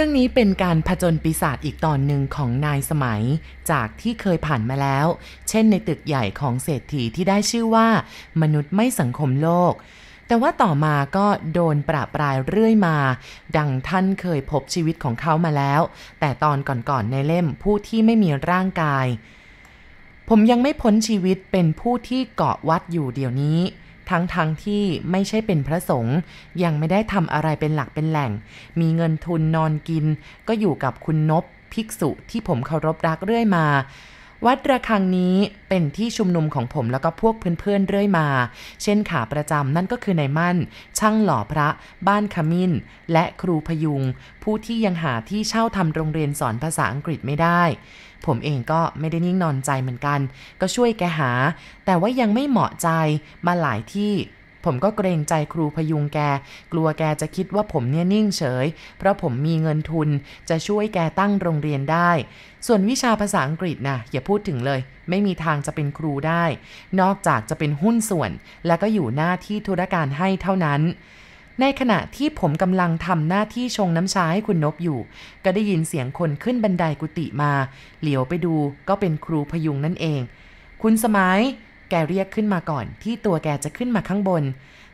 เรื่องนี้เป็นการผจญปีศาจอีกตอนหนึ่งของนายสมัย จากที่เคยผ่านมาแล้ว เช่นในตึกใหญ่ของเศรษฐีที่ได้ชื่อว่า มนุษย์ไม่สังคมโลก แต่ว่าต่อมาก็โดนประปรายเรื่อยมา ดังท่านเคยพบชีวิตของเขามาแล้ว แต่ตอนก่อนๆในเล่มผู้ที่ไม่มีร่างกาย ผมยังไม่พ้นชีวิตเป็นผู้ที่เกาะวัดอยู่เดี๋ยวนี้ ทั้งๆทที่ไม่ใช่เป็นพระสงฆ์ยังไม่ได้ทำอะไรเป็นหลักเป็นแหล่ง มีเงินทุนนอนกิน ก็อยู่กับคุณนบภิกษุที่ผมเคารพรักเรื่อยมา วัดระฆังนี้เป็นที่ชุมนุมของผมแล้วก็พวกเพื่อนๆเรื่อยมา เช่นขาประจำนั่นก็คือนายมั่น ช่างหล่อพระ บ้านขมิ้น และครูพยุง ผู้ที่ยังหาที่เช่าทำโรงเรียนสอนภาษาอังกฤษไม่ได้ ผมเองก็ไม่ได้นิ่งนอนใจเหมือนกัน ก็ช่วยแกหา แต่ว่ายังไม่เหมาะใจมาหลายที่ ผมก็เกรงใจครูพยุงแก กลัวแกจะคิดว่าผมเนี่ยนิ่งเฉย เพราะผมมีเงินทุนจะช่วยแกตั้งโรงเรียนได้ ส่วนวิชาภาษาอังกฤษนะอย่าพูดถึงเลย ไม่มีทางจะเป็นครูได้ นอกจากจะเป็นหุ้นส่วน และก็อยู่หน้าที่ธุรการให้เท่านั้น ในขณะที่ผมกำลังทำหน้าที่ชงน้ำชาให้คุณนบอยู่ ก็ได้ยินเสียงคนขึ้นบันไดกุฏิมา เหลียวไปดูก็เป็นครูพยุงนั่นเอง คุณสมัย แกเรียกขึ้นมาก่อน ที่ตัวแกจะขึ้นมาข้างบน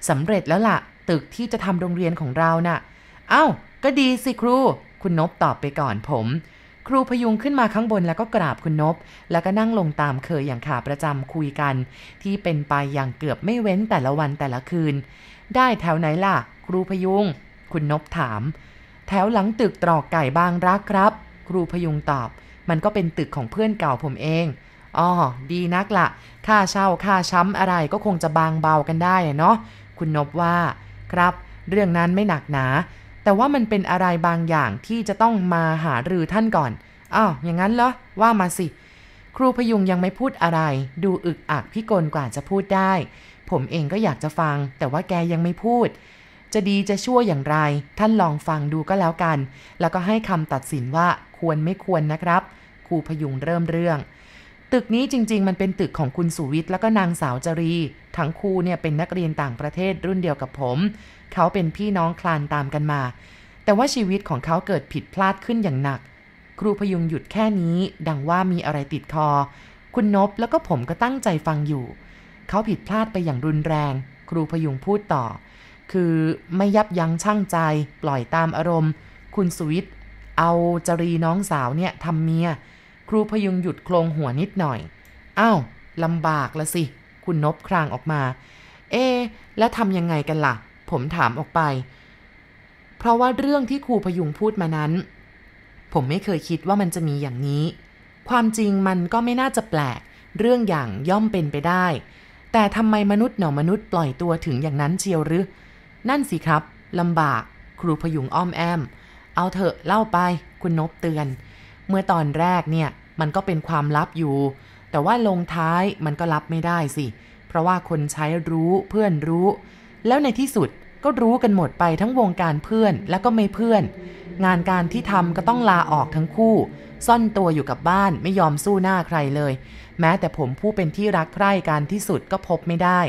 สำเร็จแล้วล่ะ ตึกที่จะทำโรงเรียนของเราน่ะ เอ้า ก็ดีสิครู คุณนบตอบไปก่อนผมครูพยุงขึ้นมาข้างบนแล้วก็กราบคุณนบ แล้วก็นั่งลงตามเคยอย่างขาประจำคุยกัน ที่เป็นไปอย่างเกือบไม่เว้นแต่ละวันแต่ละคืน ได้แถวไหนล่ะ ครูพยุง คุณนบถาม แถวหลังตึกตรอกไก่บางรักครับ ครูพยุงตอบ มันก็เป็นตึกของเพื่อนเก่าผมเองอ๋อดีนักละ่ะ ค่าเช่าค่าช้ำอะไรก็คงจะบางเบากันได้เนาะคุณนบว่า ครับ เรื่องนั้นไม่หนักหนา แต่ว่ามันเป็นอะไรบางอย่างที่จะต้องมาหารือท่านก่อนอ้าวอย่างนั้นเหรอว่ามาสิ ครูพยุงยังไม่พูดอะไร ดูอึกอักพิกลกว่าจะพูดได้ ผมเองก็อยากจะฟัง แต่ว่าแกยังไม่พูด จะดีจะชั่วอย่างไร ท่านลองฟังดูก็แล้วกัน แล้วก็ให้คำตัดสินว่าควรไม่ควรนะครับครูพยุงเริ่มเรื่อง ตึกนี้จริง ๆ มันเป็นตึกของคุณสุวิทย์แล้วก็นางสาวจรี ทั้งคู่เนี่ยเป็นนักเรียนต่างประเทศรุ่นเดียวกับผม เขาเป็นพี่น้องคลานตามกันมา แต่ว่าชีวิตของเขาเกิดผิดพลาดขึ้นอย่างหนัก ครูพยุงหยุดแค่นี้ ดังว่ามีอะไรติดคอ คุณนบแล้วก็ผมก็ตั้งใจฟังอยู่ เขาผิดพลาดไปอย่างรุนแรง ครูพยุงพูดต่อ คือไม่ยับยั้งชั่งใจปล่อยตามอารมณ์ คุณสุวิทย์เอาจรีน้องสาวเนี่ยทำเมีย ครูพยุงหยุดโครงหัวนิดหน่อย อ้าวลำบากละสิ คุณนบครางออกมา เอ๊แล้วทำยังไงกันละ่ะ ผมถามออกไป เพราะว่าเรื่องที่ครูพยุงพูดมานั้น ผมไม่เคยคิดว่ามันจะมีอย่างนี้ ความจริงมันก็ไม่น่าจะแปลก เรื่องอย่างย่อมเป็นไปได้ แต่ทำไมมนุษย์หนอมนุษย์ปล่อยตัวถึงอย่างนั้นเชียวหรือ นั่นสิครับลำบากครูพยุงอ้อมแอม เอาเถอะเล่าไปคุณนบเตือน เมื่อตอนแรกเนี่ยมันก็เป็นความลับอยู่ แต่ว่าลงท้ายมันก็รับไม่ได้สิ เพราะว่าคนใช้รู้เพื่อนรู้ แล้วในที่สุดก็รู้กันหมดไปทั้งวงการเพื่อนและก็ไม่เพื่อน งานการที่ทำก็ต้องลาออกทั้งคู่ ซ่อนตัวอยู่กับบ้านไม่ยอมสู้หน้าใครเลย แม้แต่ผมผู้เป็นที่รักใคร่กันที่สุดก็พบไม่ได้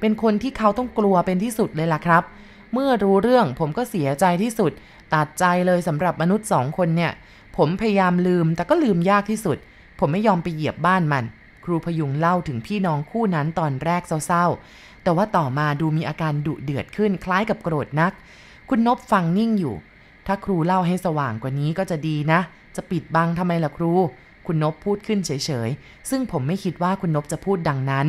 เป็นคนที่เขาต้องกลัวเป็นที่สุดเลยล่ะครับ เมื่อรู้เรื่องผมก็เสียใจที่สุด ตัดใจเลยสำหรับมนุษย์สองคนเนี่ย ผมพยายามลืมแต่ก็ลืมยากที่สุด ผมไม่ยอมไปเหยียบบ้านมัน ครูพยุงเล่าถึงพี่น้องคู่นั้นตอนแรกเศร้าๆ แต่ว่าต่อมาดูมีอาการดุเดือดขึ้นคล้ายกับโกรธนัก คุณนบฟังนิ่งอยู่ ถ้าครูเล่าให้สว่างกว่านี้ก็จะดีนะ จะปิดบังทำไมล่ะครู คุณนบพูดขึ้นเฉยๆ ซึ่งผมไม่คิดว่าคุณนบจะพูดดังนั้น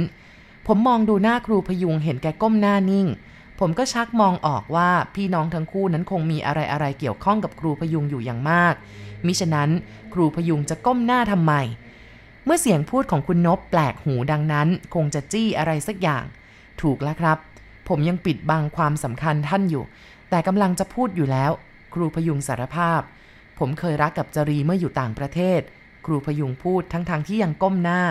ผมมองดูหน้าครูพยุงเห็นแกก้มหน้านิ่ง ผมก็ชักมองออกว่าพี่น้องทั้งคู่นั้นคงมีอะไรอะไรเกี่ยวข้องกับครูพยุงอยู่อย่างมาก มิฉะนั้นครูพยุงจะก้มหน้าทำไม เมื่อเสียงพูดของคุณนบแปลกหูดังนั้น คงจะจี้อะไรสักอย่าง ถูกแล้วครับ ผมยังปิดบังความสำคัญท่านอยู่ แต่กำลังจะพูดอยู่แล้ว ครูพยุงสารภาพ ผมเคยรักกับจรีเมื่ออยู่ต่างประเทศ ครูพยุงพูดทั้งๆทที่ยังก้มหน้า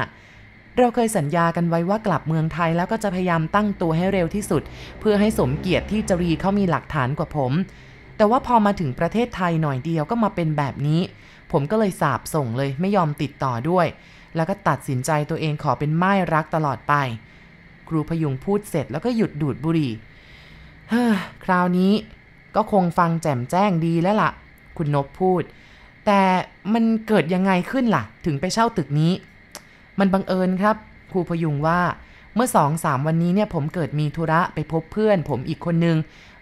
เราเคยสัญญากันไว้ว่ากลับเมืองไทยแล้วก็จะพยายามตั้งตัวให้เร็วที่สุด เพื่อให้สมเกียรติที่จรีเขามีหลักฐานกว่าผม แต่ว่าพอมาถึงประเทศไทยหน่อยเดียวก็มาเป็นแบบนี้ ผมก็เลยสาบส่งเลยไม่ยอมติดต่อด้วย แล้วก็ตัดสินใจตัวเองขอเป็นไม้รักตลอดไป ครูพยุงพูดเสร็จแล้วก็หยุดดูดบุหรี่เฮ้อคราวนี้ก็คงฟังแจ่มแจ้งดีแล้วละ่ะ คุณนบพูด แต่มันเกิดยังไงขึ้นล่ะ ถึงไปเช่าตึกนี้ มันบังเอิญครับ ครูพยุงว่าเมื่อสองสามวันนี้เนี่ยผมเกิดมีธุระไปพบเพื่อน ผมอีกคนนึง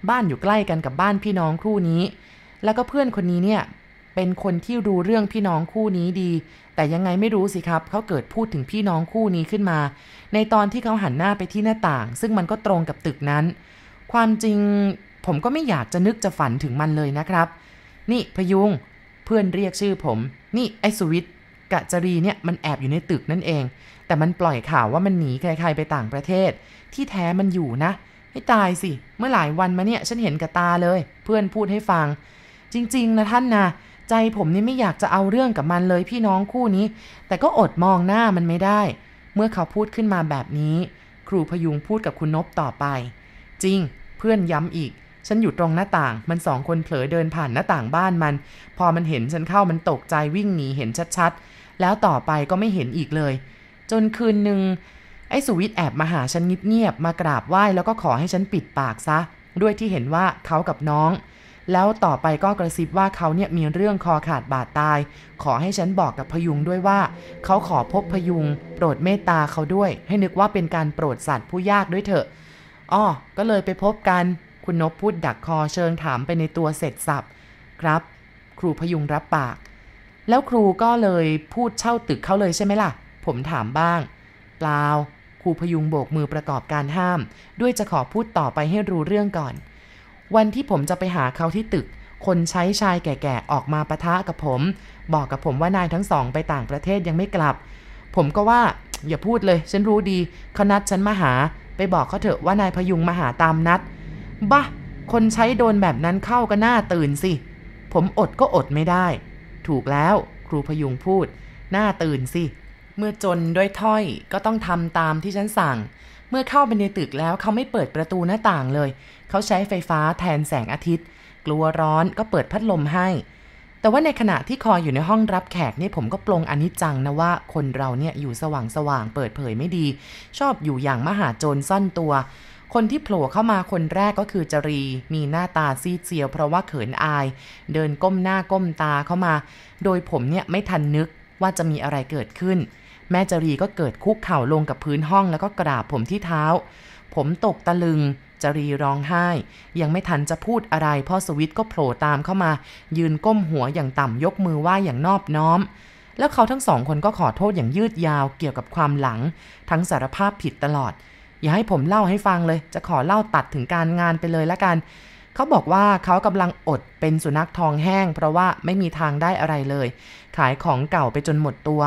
บ้านอยู่ใกล้กันกับบ้านพี่น้องคู่นี้ แล้วก็เพื่อนคนนี้เนี่ยเป็นคนที่รู้เรื่องพี่น้องคู่นี้ดี แต่ยังไงไม่รู้สิครับ เขาเกิดพูดถึงพี่น้องคู่นี้ขึ้นมา ในตอนที่เขาหันหน้าไปที่หน้าต่าง ซึ่งมันก็ตรงกับตึกนั้น ความจริงผมก็ไม่อยากจะนึกจะฝันถึงมันเลยนะครับ นี่พยุง เพื่อนเรียกชื่อผม นี่ไอ้สวิต กะจรีเนี่ยมันแอบอยู่ในตึกนั่นเอง แต่มันปล่อยข่าวว่ามันหนีใครๆไปต่างประเทศ ที่แท้มันอยู่นะ ให้ตายสิ เมื่อหลายวันมาเนี่ยฉันเห็นกับตาเลย เพื่อนพูดให้ฟัง จริง ๆ นะท่านนะใจผมนี่ไม่อยากจะเอาเรื่องกับมันเลยพี่น้องคู่นี้ แต่ก็อดมองหน้ามันไม่ได้ เมื่อเขาพูดขึ้นมาแบบนี้ ครูพยุงพูดกับคุณนบต่อไป จริง เพื่อนย้ำอีก ฉันอยู่ตรงหน้าต่าง มันสองคนเผลอเดินผ่านหน้าต่างบ้านมัน พอมันเห็นฉันเข้ามันตกใจวิ่งหนีเห็นชัดๆ แล้วต่อไปก็ไม่เห็นอีกเลย จนคืนหนึ่งไอ้สุวิทย์แอบมาหาฉันเงียบๆมากราบไหว้แล้วก็ขอให้ฉันปิดปากซะ ด้วยที่เห็นว่าเขากับน้อง แล้วต่อไปก็กระซิบว่าเขาเนี่ยมีเรื่องคอขาดบาดตาย ขอให้ฉันบอกกับพยุงด้วยว่า เขาขอพบพยุง โปรดเมตตาเขาด้วย ให้นึกว่าเป็นการโปรดสัตว์ผู้ยากด้วยเถอะอ้อก็เลยไปพบกัน คุณนบพูดดักคอเชิงถามไปในตัวเสร็จสับครับ ครูพยุงรับปาก แล้วครูก็เลยพูดเช่าตึกเขาเลยใช่ไหมล่ะ ผมถามบ้าง เปล่า ครูพยุงโบกมือประกอบการห้าม ด้วยจะขอพูดต่อไปให้รู้เรื่องก่อน วันที่ผมจะไปหาเขาที่ตึก คนใช้ชายแก่ๆ ออกมาปะทะกับผม บอกกับผมว่านายทั้งสองไปต่างประเทศยังไม่กลับ ผมก็ว่าอย่าพูดเลย ฉันรู้ดีเขานัดฉันมาหา ไปบอกเขาเถอะว่านายพยุงมาหาตามนัด บ้าคนใช้โดนแบบนั้นเข้าก็น่าตื่นสิ ผมอดก็อดไม่ได้ ถูกแล้วครูพยุงพูด หน่าตื่นสิ เมื่อจนด้วยถ้อยก็ต้องทำตามที่ฉันสั่ง เมื่อเข้าไปในตึกแล้วเขาไม่เปิดประตูหน้าต่างเลย เขาใช้ไฟฟ้าแทนแสงอาทิตย์ กลัวร้อนก็เปิดพัดลมให้ แต่ว่าในขณะที่คอยอยู่ในห้องรับแขกนี่ผมก็ปลงอนิจจังนะว่าคนเราเนี่ยอยู่สว่างสว่างเปิดเผยไม่ดี ชอบอยู่อย่างมหาโจรซ่อนตัว คนที่โผล่เข้ามาคนแรกก็คือจรี มีหน้าตาซีดเซียวเพราะว่าเขินอาย เดินก้มหน้าก้มตาเข้ามา โดยผมเนี่ยไม่ทันนึกว่าจะมีอะไรเกิดขึ้น แม่จรีก็เกิดคุกเข่าลงกับพื้นห้องแล้วก็กราบผมที่เท้า ผมตกตะลึงจรีร้องไห้ ยังไม่ทันจะพูดอะไรพ่อสวิตก็โผล่ตามเข้ามา ยืนก้มหัวอย่างต่ำยกมือไหว้อย่างนอบน้อม แล้วเขาทั้งสองคนก็ขอโทษอย่างยืดยาวเกี่ยวกับความหลัง ทั้งสารภาพผิดตลอด อย่าให้ผมเล่าให้ฟังเลย จะขอเล่าตัดถึงการงานไปเลยละกัน เขาบอกว่าเขากำลังอดเป็นสุนัขทองแห้ง เพราะว่าไม่มีทางได้อะไรเลย ขายของเก่าไปจนหมดตัว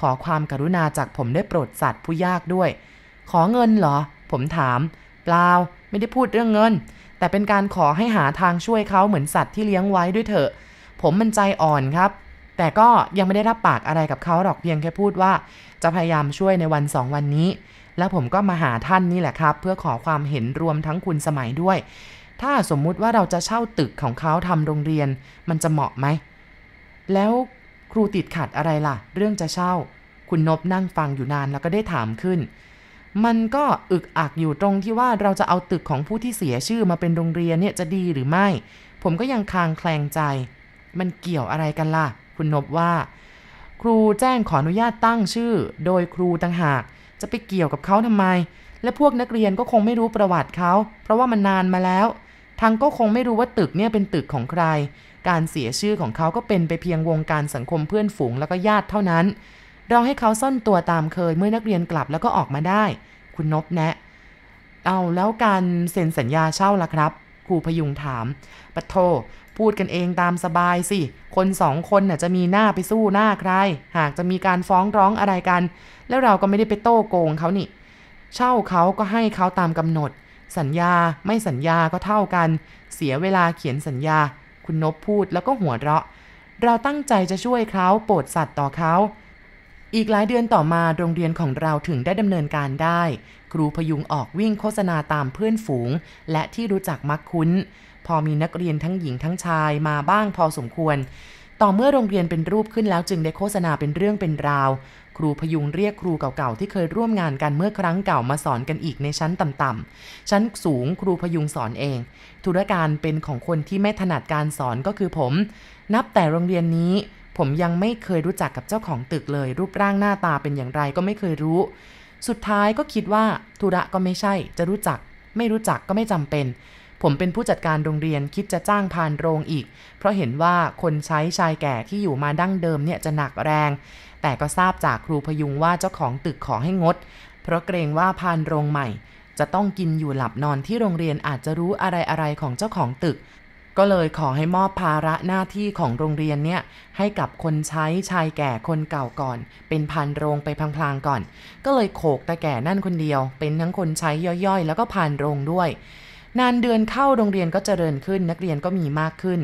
ขอความกรุณาจากผมได้โปรดสัตว์ผู้ยากด้วย ขอเงินเหรอ ผมถาม เปล่า ไม่ได้พูดเรื่องเงิน แต่เป็นการขอให้หาทางช่วยเขาเหมือนสัตว์ที่เลี้ยงไว้ด้วยเถอะ ผมมันใจอ่อนครับแต่ก็ยังไม่ได้รับปากอะไรกับเขาหรอกเพียงแค่พูดว่า จะพยายามช่วยในวันสองวันนี้ แล้วผมก็มาหาท่านนี่แหละครับ เพื่อขอความเห็นรวมทั้งคุณสมัยด้วย ถ้าสมมุติว่าเราจะเช่าตึกของเขาทำโรงเรียน มันจะเหมาะไหม แล้วครูติดขัดอะไรล่ะ เรื่องจะเช่า คุณนบนั่งฟังอยู่นานแล้วก็ได้ถามขึ้น มันก็อึกอักอยู่ตรงที่ว่าเราจะเอาตึกของผู้ที่เสียชื่อมาเป็นโรงเรียนเนี่ยจะดีหรือไม่ ผมก็ยังคลางแคลงใจ มันเกี่ยวอะไรกันล่ะ คุณนบว่า ครูแจ้งขออนุญาตตั้งชื่อ โดยครูต่างหาก จะไปเกี่ยวกับเขาทำไม และพวกนักเรียนก็คงไม่รู้ประวัติเขา เพราะว่ามันนานมาแล้ว ทางก็คงไม่รู้ว่าตึกเนี่ยเป็นตึกของใคร การเสียชื่อของเขาก็เป็นไปเพียงวงการสังคมเพื่อนฝูงแล้วก็ญาติเท่านั้น เราให้เขาซ่อนตัวตามเคยเมื่อนักเรียนกลับแล้วก็ออกมาได้ คุณนบแนะ เอาแล้วการเซ็นสัญญาเช่าล่ะครับ ครูพยุงถามปะโท พูดกันเองตามสบายสิ คนสองคนน่ะจะมีหน้าไปสู้หน้าใคร หากจะมีการฟ้องร้องอะไรกัน แล้วเราก็ไม่ได้ไปโต้โกงเขานี่ เช่าเขาก็ให้เขาตามกำหนด สัญญาไม่สัญญาก็เท่ากัน เสียเวลาเขียนสัญญา คุณนบพูดแล้วก็หัวเราะ เราตั้งใจจะช่วยเขาโปรดสัตว์ต่อเขาอีกหลายเดือนต่อมาโรงเรียนของเราถึงได้ดำเนินการได้ ครูพยุงออกวิ่งโฆษณาตามเพื่อนฝูง และที่รู้จักมักคุ้น พอมีนักเรียนทั้งหญิงทั้งชายมาบ้างพอสมควร ต่อเมื่อโรงเรียนเป็นรูปขึ้นแล้วจึงได้โฆษณาเป็นเรื่องเป็นราว ครูพยุงเรียกครูเก่าๆที่เคยร่วมงานกันเมื่อครั้งเก่ามาสอนกันอีกในชั้นต่ำๆชั้นสูงครูพยุงสอนเอง ธุรการเป็นของคนที่ไม่ถนัดการสอนก็คือผม นับแต่โรงเรียนนี้ ผมยังไม่เคยรู้จักกับเจ้าของตึกเลย รูปร่างหน้าตาเป็นอย่างไรก็ไม่เคยรู้ สุดท้ายก็คิดว่าธุระก็ไม่ใช่ จะรู้จัก ไม่รู้จักก็ไม่จำเป็น ผมเป็นผู้จัดการโรงเรียนคิดจะจ้างพานโรงอีก เพราะเห็นว่าคนใช้ชายแก่ที่อยู่มาดั้งเดิมเนี่ยจะหนักแรง แต่ก็ทราบจากครูพยุงว่าเจ้าของตึกขอให้งด เพราะเกรงว่าพานโรงใหม่ จะต้องกินอยู่หลับนอนที่โรงเรียนอาจจะรู้อะไรอะไรของเจ้าของตึก ก็เลยขอให้มอบภาระหน้าที่ของโรงเรียนเนี่ยให้กับคนใช้ชายแก่คนเก่าก่อน เป็นพันโรงไปพลางๆก่อน ก็เลยโขกตาแก่นั่นคนเดียว เป็นทั้งคนใช้ย่อยๆ แล้วก็พันโรงด้วย นานเดือนเข้าโรงเรียนก็เจริญขึ้น นักเรียนก็มีมากขึ้น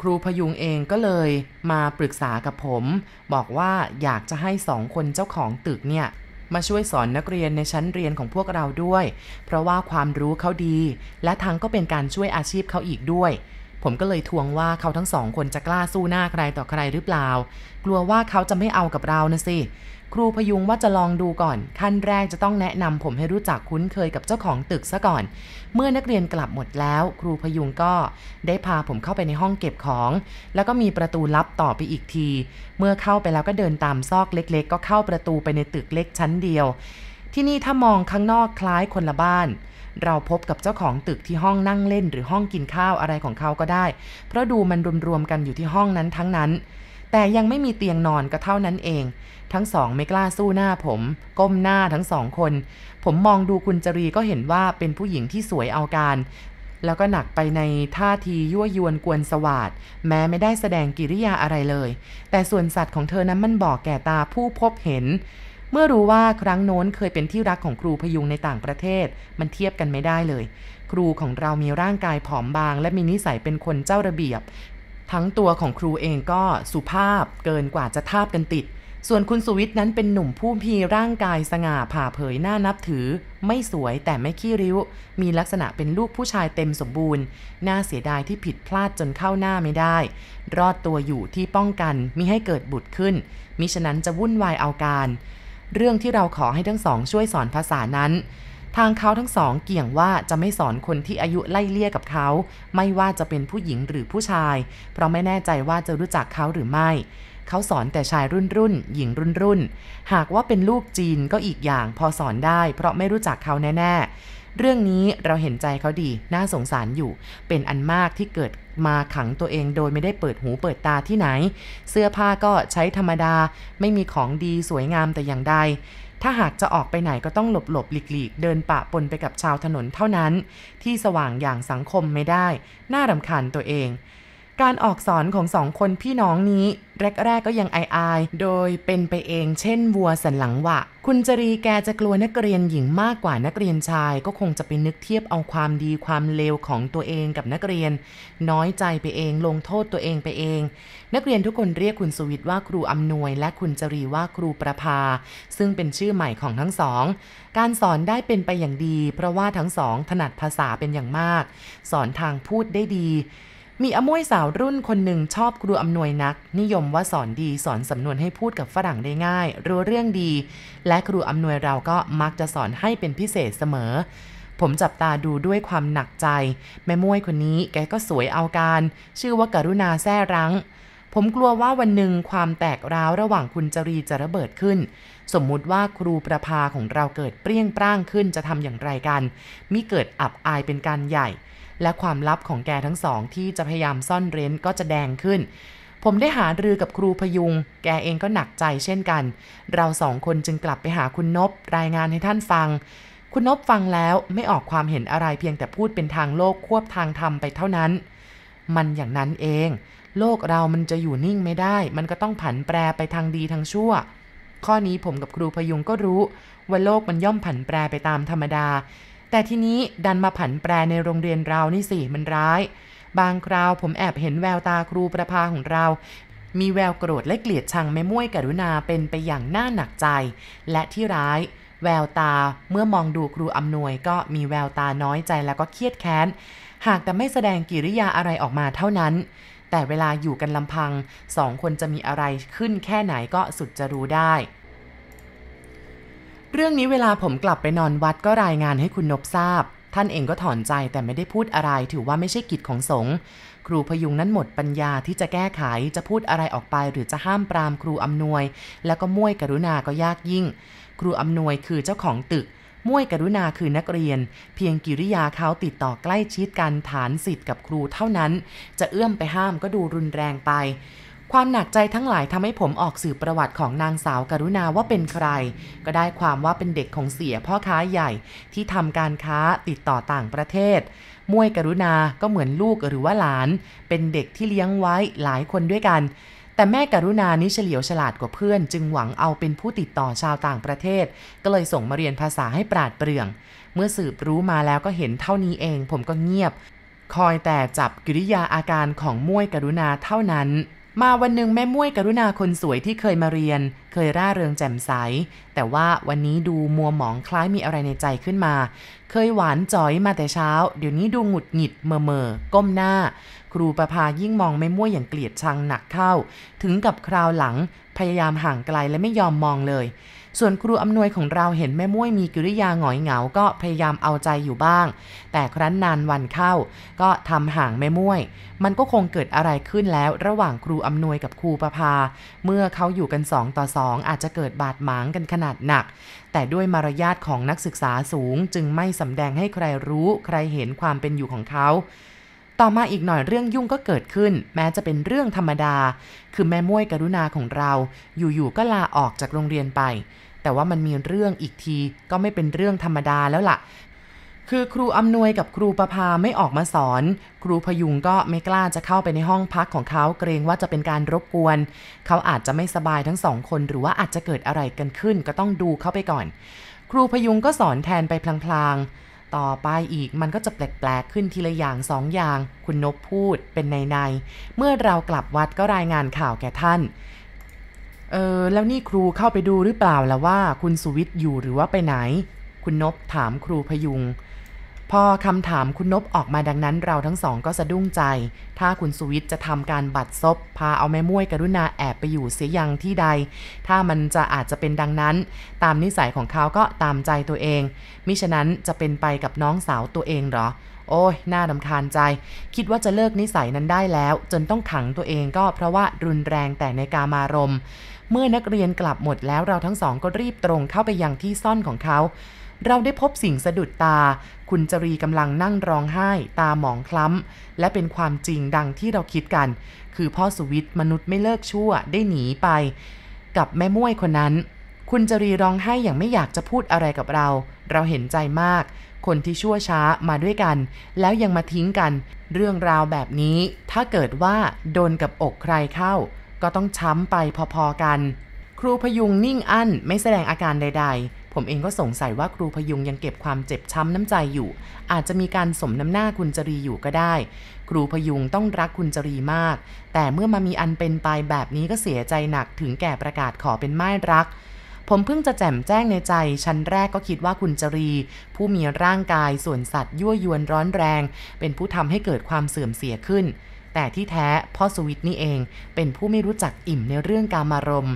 ครูพยุงเองก็เลยมาปรึกษากับผม บอกว่าอยากจะให้สองคนเจ้าของตึกเนี่ยมาช่วยสอนนักเรียนในชั้นเรียนของพวกเราด้วย เพราะว่าความรู้เขาดี และทั้งก็เป็นการช่วยอาชีพเขาอีกด้วย ผมก็เลยทวงว่าเขาทั้งสองคนจะกล้าสู้หน้าใครต่อใครหรือเปล่า กลัวว่าเขาจะไม่เอากับเรานะสิ ครูพยุงว่าจะลองดูก่อน ขั้นแรกจะต้องแนะนำผมให้รู้จักคุ้นเคยกับเจ้าของตึกซะก่อน เมื่อนักเรียนกลับหมดแล้ว ครูพยุงก็ได้พาผมเข้าไปในห้องเก็บของ แล้วก็มีประตูลับต่อไปอีกที เมื่อเข้าไปแล้วก็เดินตามซอกเล็ก ๆ ก็เข้าประตูไปในตึกเล็กชั้นเดียว ที่นี่ถ้ามองข้างนอกคล้ายคนละบ้านเราพบกับเจ้าของตึกที่ห้องนั่งเล่นหรือห้องกินข้าวอะไรของเขาก็ได้ เพราะดูมันรวมๆกันอยู่ที่ห้องนั้นทั้งนั้น แต่ยังไม่มีเตียงนอนก็เท่านั้นเอง ทั้งสองไม่กล้าสู้หน้าผม ก้มหน้าทั้งสองคน ผมมองดูคุณจรีก็เห็นว่าเป็นผู้หญิงที่สวยเอาการ แล้วก็หนักไปในท่าทียั่วยวนกวนสวาดแม้ไม่ได้แสดงกิริยาอะไรเลย แต่ส่วนสัตว์ของเธอนั้นมันบอกแก่ตาผู้พบเห็น เมื่อรู้ว่าครั้งโน้นเคยเป็นที่รักของครูพยุงในต่างประเทศ มันเทียบกันไม่ได้เลย ครูของเรามีร่างกายผอมบาง และมีนิสัยเป็นคนเจ้าระเบียบ ทั้งตัวของครูเองก็สุภาพเกินกว่าจะทาบกันติด ส่วนคุณสุวิทย์นั้นเป็นหนุ่มผู้มีร่างกายสง่าผ่าเผยหน้านับถือ ไม่สวยแต่ไม่ขี้ริ้ว มีลักษณะเป็นลูกผู้ชายเต็มสมบูรณ์ น่าเสียดายที่ผิดพลาดจนเข้าหน้าไม่ได้ รอดตัวอยู่ที่ป้องกันมิให้เกิดบุตรขึ้น มิฉะนั้นจะวุ่นวายเอาการ เรื่องที่เราขอให้ทั้งสองช่วยสอนภาษานั้น ทางเขาทั้งสองเกี่ยงว่าจะไม่สอนคนที่อายุไล่เลี่ยกับเขา ไม่ว่าจะเป็นผู้หญิงหรือผู้ชาย เพราะไม่แน่ใจว่าจะรู้จักเขาหรือไม่ เขาสอนแต่ชายรุ่นรุ่นหญิงรุ่นรุ่น หากว่าเป็นลูกจีนก็อีกอย่างพอสอนได้ เพราะไม่รู้จักเขาแน่ๆ เรื่องนี้เราเห็นใจเขาดี น่าสงสารอยู่ เป็นอันมากที่เกิดมาขังตัวเองโดยไม่ได้เปิดหูเปิดตาที่ไหน เสื้อผ้าก็ใช้ธรรมดา ไม่มีของดีสวยงามแต่อย่างใดถ้าหากจะออกไปไหนก็ต้องหลบหลบหลีกหลีกเดินปะปนไปกับชาวถนนเท่านั้น ที่สว่างอย่างสังคมไม่ได้ น่ารำคาญตัวเอง การออกสอนของสองคนพี่น้องนี้ แรก ๆ ก็ยังอายๆ โดยเป็นไปเองเช่นวัวสันหลังวะ คุณจรีแกจะกลัวนักเรียนหญิงมากกว่านักเรียนชาย ก็คงจะไปนึกเทียบเอาความดีความเลวของตัวเองกับนักเรียน น้อยใจไปเองลงโทษตัวเองไปเอง นักเรียนทุกคนเรียกคุณสุวิทย์ว่าครูอำนวย และคุณจรีว่าครูประภา ซึ่งเป็นชื่อใหม่ของทั้งสอง การสอนได้เป็นไปอย่างดี เพราะว่าทั้งสองถนัดภาษาเป็นอย่างมาก สอนทางพูดได้ดี มีอมวยสาวรุ่นคนหนึ่งชอบครูอำนวยนัก นิยมว่าสอนดีสอนสำนวนให้พูดกับฝรั่งได้ง่าย รู้เรื่องดี และครูอำนวยเราก็มักจะสอนให้เป็นพิเศษเสมอ ผมจับตาดูด้วยความหนักใจ แม่มวยคนนี้แกก็สวยเอาการ ชื่อว่าการุณาแซ่รังผมกลัวว่าวันหนึ่งความแตกร้าวระหว่างคุณจรีจะระเบิดขึ้น สมมุติว่าครูประภาของเราเกิดเปรี้ยงปร้างขึ้นจะทำอย่างไรกัน มิเกิดอับอายเป็นการใหญ่ และความลับของแกทั้งสองที่จะพยายามซ่อนเร้นก็จะแดงขึ้น ผมได้หารือกับครูพยุง แกเองก็หนักใจเช่นกัน เราสองคนจึงกลับไปหาคุณนบรายงานให้ท่านฟัง คุณนบฟังแล้วไม่ออกความเห็นอะไรเพียงแต่พูดเป็นทางโลกควบทางธรรมไปเท่านั้น มันอย่างนั้นเอง โลกเรามันจะอยู่นิ่งไม่ได้ มันก็ต้องผันแปรไปทางดีทางชั่วข้อนี้ผมกับครูพยุงก็รู้ ว่าโลกมันย่อมผันแปรไปตามธรรมดา แต่ทีนี้ดันมาผันแปรในโรงเรียนเรานี่สิมันร้าย บางคราวผมแอบเห็นแววตาครูประภาของเรา มีแววโกรธและเกลียดชังแม่ม้วยกรุณาเป็นไปอย่างน่าหนักใจ และที่ร้าย แววตาเมื่อมองดูครูอำนวยก็มีแววตาน้อยใจแล้วก็เครียดแค้น หากแต่ไม่แสดงกิริยาอะไรออกมาเท่านั้น แต่เวลาอยู่กันลำพังสองคนจะมีอะไรขึ้นแค่ไหนก็สุดจะรู้ได้ เรื่องนี้เวลาผมกลับไปนอนวัดก็รายงานให้คุณนบทราบ ท่านเองก็ถอนใจแต่ไม่ได้พูดอะไรถือว่าไม่ใช่กิจของสงฆ์ครูพยุงนั้นหมดปัญญาที่จะแก้ไขจะพูดอะไรออกไป หรือจะห้ามปรามครูอำนวย แล้วก็ม่วยกรุณาก็ยากยิ่ง ครูอำนวยคือเจ้าของตึกม่วยกรุณาคือนักเรียน เพียงกิริยาเขาติดต่อใกล้ชิดกันฐานสิทธิ์กับครูเท่านั้น จะเอื้อมไปห้ามก็ดูรุนแรงไป ความหนักใจทั้งหลายทำให้ผมออกสื่อประวัติของนางสาวกรุณาว่าเป็นใคร ก็ได้ความว่าเป็นเด็กของเสียพ่อค้าใหญ่ที่ทำการค้าติดต่อต่างประเทศมวยกรุณาก็เหมือนลูกหรือว่าหลาน เป็นเด็กที่เลี้ยงไว้หลายคนด้วยกัน แต่แม่กรุณานี้เฉลียวฉลาดกว่าเพื่อน จึงหวังเอาเป็นผู้ติดต่อชาวต่างประเทศ ก็เลยส่งมาเรียนภาษาให้ปราดเปรื่อง เมื่อสืบรู้มาแล้วก็เห็นเท่านี้เอง ผมก็เงียบ คอยแต่จับกิริยาอาการของมวยกรุณาเท่านั้น มาวันหนึ่งแม่มุ้ยกรุณาคนสวยที่เคยมาเรียน เคยร่าเริงแจ่มใส แต่ว่าวันนี้ดูมัวหมองคล้ายมีอะไรในใจขึ้นมา เคยหวานจ๋อยมาแต่เช้า เดี๋ยวนี้ดูหงุดหงิดเมอเมอก้มหน้า ครูประพายิ่งมองแม่มุ้ยอย่างเกลียดชังหนักเข้า ถึงกับคราวหลังพยายามห่างไกลและไม่ยอมมองเลย ส่วนครูอำนวยของเราเห็นแม่ม้วยมีกิริยาหงอยเหงาก็พยายามเอาใจอยู่บ้าง แต่ครั้นนานวันเข้า ก็ทำห่างแม่ม้วยมันก็คงเกิดอะไรขึ้นแล้วระหว่างครูอำนวยกับครูประพาเมื่อเขาอยู่กันสองต่อสองอาจจะเกิดบาดหมางกันขนาดหนัก แต่ด้วยมารยาทของนักศึกษาสูงจึงไม่สำแดงให้ใครรู้ใครเห็นความเป็นอยู่ของเขา ต่อมาอีกหน่อยเรื่องยุ่งก็เกิดขึ้น แม้จะเป็นเรื่องธรรมดา คือแม่ม้วยกรุณาของเรา อยู่ๆก็ลาออกจากโรงเรียนไป แต่ว่ามันมีเรื่องอีกทีก็ไม่เป็นเรื่องธรรมดาแล้วละ่ะ คือครูอำนวยกับครูประพาไม่ออกมาสอน ครูพยุงก็ไม่กล้าจะเข้าไปในห้องพักของเขาเกรงว่าจะเป็นการรบกวน เขาอาจจะไม่สบายทั้งสองคนหรือว่าอาจจะเกิดอะไรกันขึ้น ก็ต้องดูเข้าไปก่อน ครูพยุงก็สอนแทนไปพลางๆ ต่อไปอีกมันก็จะแปลกๆขึ้นทีละอย่างสองอย่าง คุณนบพูดเป็นในในเมื่อเรากลับวัดก็รายงานข่าวแก่ท่าน เออแล้วนี่ครูเข้าไปดูหรือเปล่าล่ะว่า คุณสุวิทย์อยู่หรือว่าไปไหน คุณนบถามครูพยุง พอคำถามคุณนบออกมาดังนั้นเราทั้งสองก็สะดุ้งใจ ถ้าคุณสุวิทย์จะทำการบัดซบ พาเอาแม่ม้วยกรุณาแอบไปอยู่เสียยังที่ใด ถ้ามันจะอาจจะเป็นดังนั้น ตามนิสัยของเขาก็ตามใจตัวเอง มิฉะนั้นจะเป็นไปกับน้องสาวตัวเองเหรอ โอ้ย น่าดำคาญใจ คิดว่าจะเลิกนิสัยนั้นได้แล้ว จนต้องขังตัวเองก็เพราะว่ารุนแรงแต่ในกามารม เมื่อนักเรียนกลับหมดแล้วเราทั้งสองก็รีบตรงเข้าไปยังที่ซ่อนของเขา เราได้พบสิ่งสะดุดตา คุณจรีกำลังนั่งร้องไห้ ตาหมองคล้ำ และเป็นความจริงดังที่เราคิดกัน คือพ่อสุวิทย์มนุษย์ไม่เลิกชั่วได้หนีไป กับแม่ม้วยคนนั้น คุณจรีร้องไห้อย่างไม่อยากจะพูดอะไรกับเรา เราเห็นใจมาก คนที่ชั่วช้ามาด้วยกัน แล้วยังมาทิ้งกัน เรื่องราวแบบนี้ ถ้าเกิดว่าโดนกับอกใครเข้า ก็ต้องช้ำไปพอๆกัน ครูพยุงนิ่งอั้นไม่แสดงอาการใด ๆ ผมเองก็สงสัยว่าครูพยุงยังเก็บความเจ็บช้ำน้ำใจอยู่ อาจจะมีการสมน้ำหน้าคุณจรีอยู่ก็ได้ ครูพยุงต้องรักคุณจรีมาก แต่เมื่อมามีอันเป็นไปแบบนี้ก็เสียใจหนักถึงแก่ประกาศขอเป็นไม้รัก ผมเพิ่งจะแจ่มแจ้งในใจ ชั้นแรกก็คิดว่าคุณจรี ผู้มีร่างกายส่วนสัตว์ยั่วยวนร้อนแรง เป็นผู้ทำให้เกิดความเสื่อมเสียขึ้น แต่ที่แท้พ่อสวิตนี่เอง เป็นผู้ไม่รู้จักอิ่มในเรื่องการมารม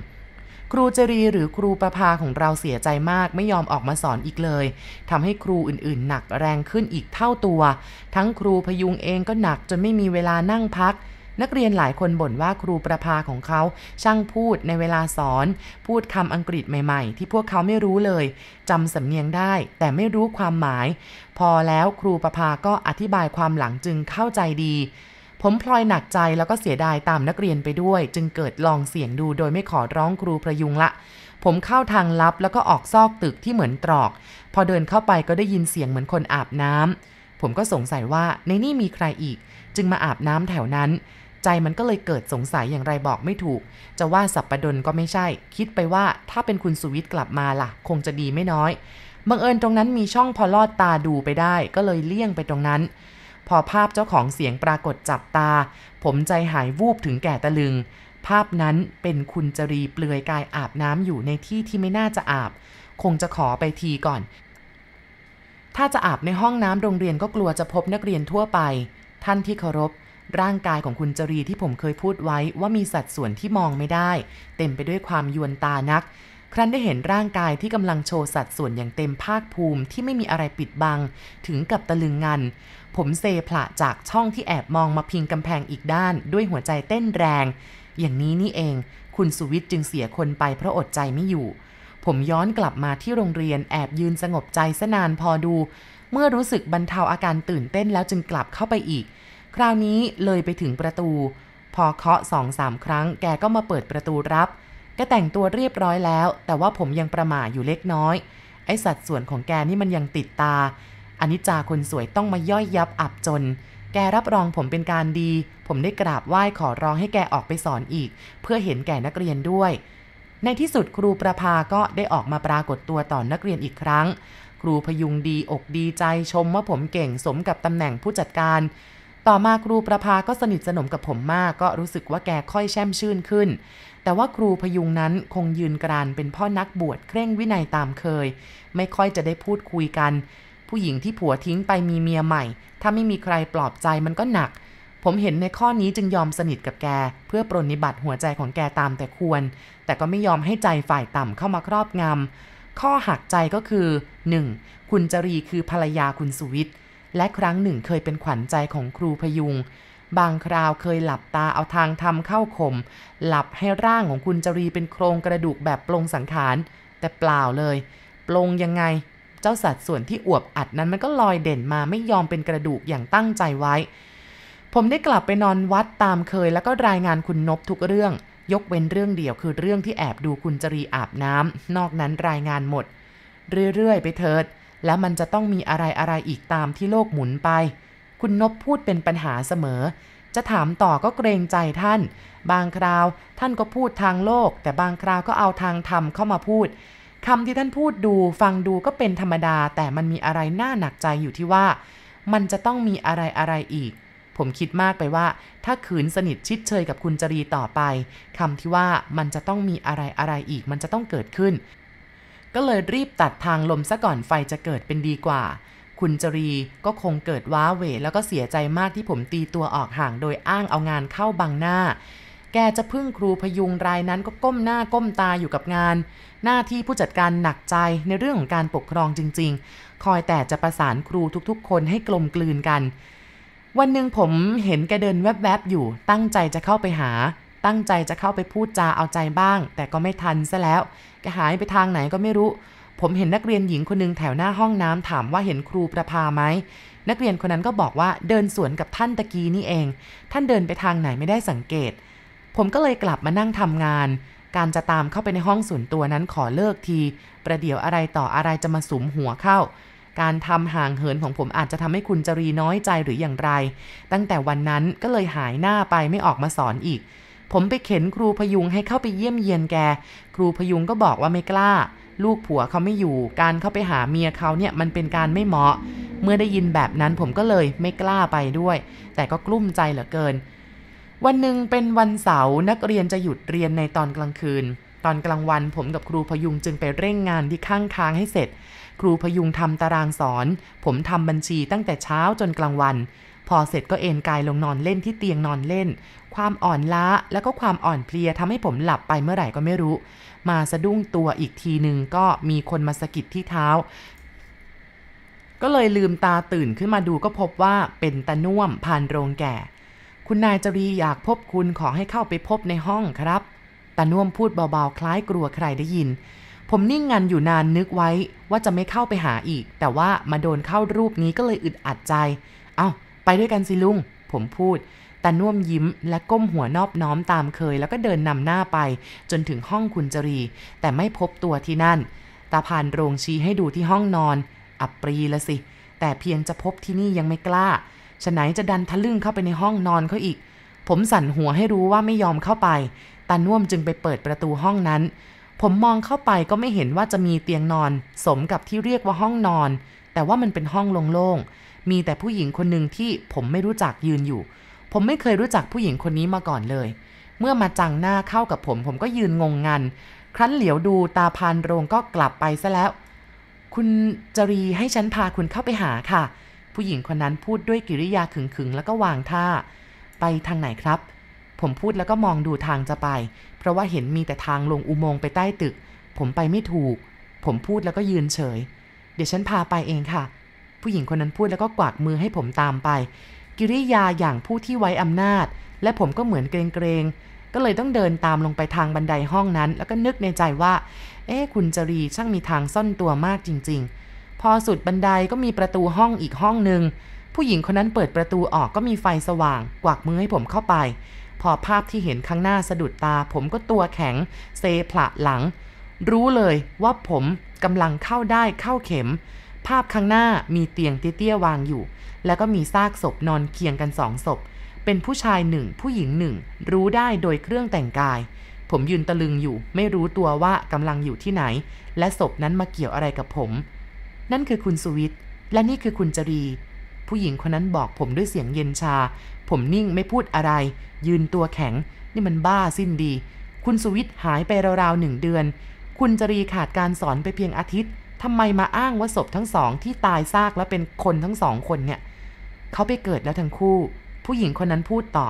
ครูจรีหรือครูประภาของเราเสียใจมากไม่ยอมออกมาสอนอีกเลยทำให้ครูอื่นๆ หนักแรงขึ้นอีกเท่าตัว ทั้งครูพยุงเองก็หนักจนไม่มีเวลานั่งพัก นักเรียนหลายคนบ่นว่าครูประภาของเขาช่างพูดในเวลาสอน พูดคำอังกฤษใหม่ๆ ที่พวกเขาไม่รู้เลยจำสำเนียงได้ แต่ไม่รู้ความหมาย พอแล้วครูประภาก็อธิบายความหลังจึงเข้าใจดี ผมพลอยหนักใจแล้วก็เสียดายตามนักเรียนไปด้วย จึงเกิดลองเสียงดูโดยไม่ขอร้องครูประยุงละ ผมเข้าทางลับแล้วก็ออกซอกตึกที่เหมือนตรอก พอเดินเข้าไปก็ได้ยินเสียงเหมือนคนอาบน้ำผมก็สงสัยว่าในนี่มีใครอีก จึงมาอาบน้ำแถวนั้น ใจมันก็เลยเกิดสงสัยอย่างไรบอกไม่ถูก จะว่าสับประดนก็ไม่ใช่ คิดไปว่าถ้าเป็นคุณสุวิทย์กลับมาล่ะ คงจะดีไม่น้อยบังเอิญตรงนั้นมีช่องพอลอดตาดูไปได้ ก็เลยเลี่ยงไปตรงนั้น พอภาพเจ้าของเสียงปรากฏจับตา ผมใจหายวูบถึงแก่ตะลึง ภาพนั้นเป็นคุณจรีเปลือยกายอาบน้ำอยู่ในที่ที่ไม่น่าจะอาบ คงจะขอไปทีก่อน ถ้าจะอาบในห้องน้ำโรงเรียนก็กลัวจะพบนักเรียนทั่วไป ท่านที่เคารพร่างกายของคุณจรีที่ผมเคยพูดไว้ว่ามีสัดส่วนที่มองไม่ได้ เต็มไปด้วยความยวนตานัก ครั้นได้เห็นร่างกายที่กำลังโชว์สัดส่วนอย่างเต็มภาคภูมิที่ไม่มีอะไรปิดบัง ถึงกับตะลึงงัน ผมเซผละจากช่องที่แอบมองมาพิงกำแพงอีกด้าน ด้วยหัวใจเต้นแรง อย่างนี้นี่เอง คุณสุวิทย์จึงเสียคนไปเพราะอดใจไม่อยู่ ผมย้อนกลับมาที่โรงเรียนแอบยืนสงบใจสนานพอดู เมื่อรู้สึกบรรเทาอาการตื่นเต้นแล้วจึงกลับเข้าไปอีก คราวนี้เลยไปถึงประตู พอเคาะสองสามครั้งแกก็มาเปิดประตูรับ แกแต่งตัวเรียบร้อยแล้ว แต่ว่าผมยังประหม่าอยู่เล็กน้อย ไอสัดส่วนของแกนี่มันยังติดตาอนิจจาคนสวยต้องมาย่อยยับอับจน แกรับรองผมเป็นการดี ผมได้กราบไหว้ขอร้องให้แกออกไปสอนอีก เพื่อเห็นแก่นักเรียนด้วย ในที่สุดครูประภาก็ได้ออกมาปรากฏตัวต่อนนักเรียนอีกครั้ง ครูพยุงดีอกดีใจชมว่าผมเก่งสมกับตำแหน่งผู้จัดการ ต่อมาครูประภาก็สนิทสนมกับผมมากก็รู้สึกว่าแกค่อยแช่มชื่นขึ้น แต่ว่าครูพยุงนั้นคงยืนกรานเป็นพ่อนักบวชเคร่งวินัยตามเคย ไม่ค่อยจะได้พูดคุยกัน ผู้หญิงที่ผัวทิ้งไปมีเมียใหม่ ถ้าไม่มีใครปลอบใจมันก็หนัก ผมเห็นในข้อนี้จึงยอมสนิทกับแก เพื่อปรนนิบัติหัวใจของแกตามแต่ควร แต่ก็ไม่ยอมให้ใจฝ่ายต่ำเข้ามาครอบงำข้อหักใจก็คือ 1. คุณจรีคือภรรยาคุณสุวิทย์และครั้งหนึ่งเคยเป็นขวัญใจของครูพยุง บางคราวเคยหลับตาเอาทางทำเข้าข่มหลับให้ร่างของคุณจรีเป็นโครงกระดูกแบบปลงสังขาร แต่เปล่าเลย ปลงยังไง เจ้าสัดส่วนที่อวบอัดนั้นมันก็ลอยเด่นมาไม่ยอมเป็นกระดูกอย่างตั้งใจไว้ ผมได้กลับไปนอนวัดตามเคย แล้วก็รายงานคุณนบทุกเรื่อง ยกเว้นเรื่องเดียวคือเรื่องที่แอบดูคุณจรีอาบน้ำนอกนั้นรายงานหมด เรื่อยๆ ไปเถิดแล้วมันจะต้องมีอะไรอะไรอีกตามที่โลกหมุนไป คุณนบพูดเป็นปัญหาเสมอ จะถามต่อก็เกรงใจท่าน บางคราวท่านก็พูดทางโลก แต่บางคราวก็เอาทางธรรมเข้ามาพูดคำที่ท่านพูดดูฟังดูก็เป็นธรรมดา แต่มันมีอะไรน่าหนักใจอยู่ที่ว่า มันจะต้องมีอะไรอะไรอีก ผมคิดมากไปว่า ถ้าขืนสนิทชิดเชยกับคุณจรีต่อไปคำที่ว่ามันจะต้องมีอะไรอะไรอีก มันจะต้องเกิดขึ้น ก็เลยรีบตัดทางลมซะก่อนไฟจะเกิดเป็นดีกว่า คุณจรีก็คงเกิดว้าเหวแล้วก็เสียใจมากที่ผมตีตัวออกห่างโดยอ้างเอางานเข้าบังหน้า แกจะพึ่งครูพยุงรายนั้นก็ก้มหน้าก้มตาอยู่กับงาน หน้าที่ผู้จัดการหนักใจในเรื่องของการปกครองจริง ๆ คอยแต่จะประสานครูทุกๆ คนให้กลมกลืนกัน วันหนึ่งผมเห็นแกเดินแวบๆอยู่ ตั้งใจจะเข้าไปหา ตั้งใจจะเข้าไปพูดจาเอาใจบ้าง แต่ก็ไม่ทันซะแล้ว แกหายไปทางไหนก็ไม่รู้ ผมเห็นนักเรียนหญิงคนหนึงแถวหน้าห้องน้ำถามว่าเห็นครูประภาไหม นักเรียนคนนั้นก็บอกว่าเดินสวนกับท่านตะกี้นี่เอง ท่านเดินไปทางไหนไม่ได้สังเกต ผมก็เลยกลับมานั่งทำงาน การจะตามเข้าไปในห้องส่วนตัวนั้นขอเลิกที ประเดี๋ยวอะไรต่ออะไรจะมาสุมหัวเข้า การทำห่างเหินของผมอาจจะทำให้คุณจรีน้อยใจหรืออย่างไร ตั้งแต่วันนั้นก็เลยหายหน้าไปไม่ออกมาสอนอีก ผมไปเข็นครูพยุงให้เข้าไปเยี่ยมเยียนแก ครูพยุงก็บอกว่าไม่กล้า ลูกผัวเขาไม่อยู่ การเข้าไปหาเมียเขาเนี่ยมันเป็นการไม่เหมาะ เมื่อได้ยินแบบนั้นผมก็เลยไม่กล้าไปด้วย แต่ก็กลุ้มใจเหลือเกิน วันหนึ่งเป็นวันเสาร์นักเรียนจะหยุดเรียนในตอนกลางคืน ตอนกลางวันผมกับครูพยุงจึงไปเร่งงานที่ข้างค้างให้เสร็จ ครูพยุงทำตารางสอน ผมทำบัญชีตั้งแต่เช้าจนกลางวัน พอเสร็จก็เอนกายลงนอนเล่นที่เตียงนอนเล่น ความอ่อนล้าแล้วก็ความอ่อนเพลียทำให้ผมหลับไปเมื่อไหร่ก็ไม่รู้ มาสะดุ้งตัวอีกทีหนึ่งก็มีคนมาสะกิดที่เท้า ก็เลยลืมตาตื่นขึ้นมาดูก็พบว่าเป็นตาน่วมผ่านโรงแก่ คุณนายจรีอยากพบคุณขอให้เข้าไปพบในห้องครับตาน่วมพูดเบาๆ คล้ายกลัวใครได้ยิน ผมนิ่งงันอยู่นานนึกไว้ว่าจะไม่เข้าไปหาอีก แต่ว่ามาโดนเข้ารูปนี้ก็เลยอึดอัดใจ เอา้า ไปด้วยกันสิลุง ผมพูด ตาน่วมยิ้มและก้มหัวนอบน้อมตามเคย แล้วก็เดินนำหน้าไป จนถึงห้องคุณจรี แต่ไม่พบตัวที่นั่น ตาพานโรงชี้ให้ดูที่ห้องนอน อับปรีละสิ แต่เพียงจะพบที่นี่ยังไม่กล้าฉะไหนจะดันทะลึ่งเข้าไปในห้องนอนเขาอีก ผมสั่นหัวให้รู้ว่าไม่ยอมเข้าไป ตาน่วมจึงไปเปิดประตูห้องนั้น ผมมองเข้าไปก็ไม่เห็นว่าจะมีเตียงนอน สมกับที่เรียกว่าห้องนอน แต่ว่ามันเป็นห้องโล่งๆ มีแต่ผู้หญิงคนหนึ่งที่ผมไม่รู้จักยืนอยู่ ผมไม่เคยรู้จักผู้หญิงคนนี้มาก่อนเลย เมื่อมาจังหน้าเข้ากับผม ผมก็ยืนงงงัน ครั้นเหลียวดูตาพานโรงก็กลับไปซะแล้ว คุณจรีให้ฉันพาคุณเข้าไปหาค่ะ ผู้หญิงคนนั้นพูดด้วยกิริยาขึงๆ แล้วก็วางท่า ไปทางไหนครับ ผมพูดแล้วก็มองดูทางจะไป เพราะว่าเห็นมีแต่ทางลงอุโมงค์ไปใต้ตึก ผมไปไม่ถูก ผมพูดแล้วก็ยืนเฉย เดี๋ยวฉันพาไปเองค่ะ ผู้หญิงคนนั้นพูดแล้วก็กวักมือให้ผมตามไป กิริยาอย่างผู้ที่ไว้อำนาจ และผมก็เหมือนเกรงๆก็เลยต้องเดินตามลงไปทางบันไดห้องนั้น แล้วก็นึกในใจว่า เอ๊ะคุณจรีช่างมีทางซ่อนตัวมากจริง ๆ พอสุดบันไดก็มีประตูห้องอีกห้องหนึ่งผู้หญิงคนนั้นเปิดประตูออกก็มีไฟสว่าง กวักมือให้ผมเข้าไป พอภาพที่เห็นข้างหน้าสะดุดตา ผมก็ตัวแข็ง เซผละหลัง รู้เลยว่าผมกำลังเข้าได้เข้าเข็ม ภาพข้างหน้ามีเตียงเตี้ยๆวางอยู่ แล้วก็มีซากศพนอนเคียงกันสองศพ เป็นผู้ชายหนึ่งผู้หญิงหนึ่งรู้ได้โดยเครื่องแต่งกาย ผมยืนตะลึงอยู่ ไม่รู้ตัวว่ากำลังอยู่ที่ไหน และศพนั้นมาเกี่ยวอะไรกับผม นั่นคือคุณสุวิทย์และนี่คือคุณจรี ผู้หญิงคนนั้นบอกผมด้วยเสียงเย็นชา ผมนิ่งไม่พูดอะไร ยืนตัวแข็ง นี่มันบ้าสิ้นดี คุณสุวิทย์หายไปราวๆหนึ่งเดือน คุณจรีขาดการสอนไปเพียงอาทิตย์ ทำไมมาอ้างว่าศพทั้งสองที่ตายซากแล้วเป็นคนทั้งสองคนเนี่ยเขาไปเกิดแล้วทั้งคู่ ผู้หญิงคนนั้นพูดต่อ